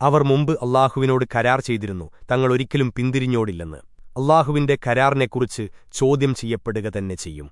അവർ മുമ്പ് അള്ളാഹുവിനോട് കരാർ ചെയ്തിരുന്നു തങ്ങൾ ഒരിക്കലും പിന്തിരിഞ്ഞോടില്ലെന്ന്. അള്ളാഹുവിന്റെ കരാറിനെക്കുറിച്ച് ചോദ്യം ചെയ്യപ്പെടുക തന്നെ ചെയ്യും.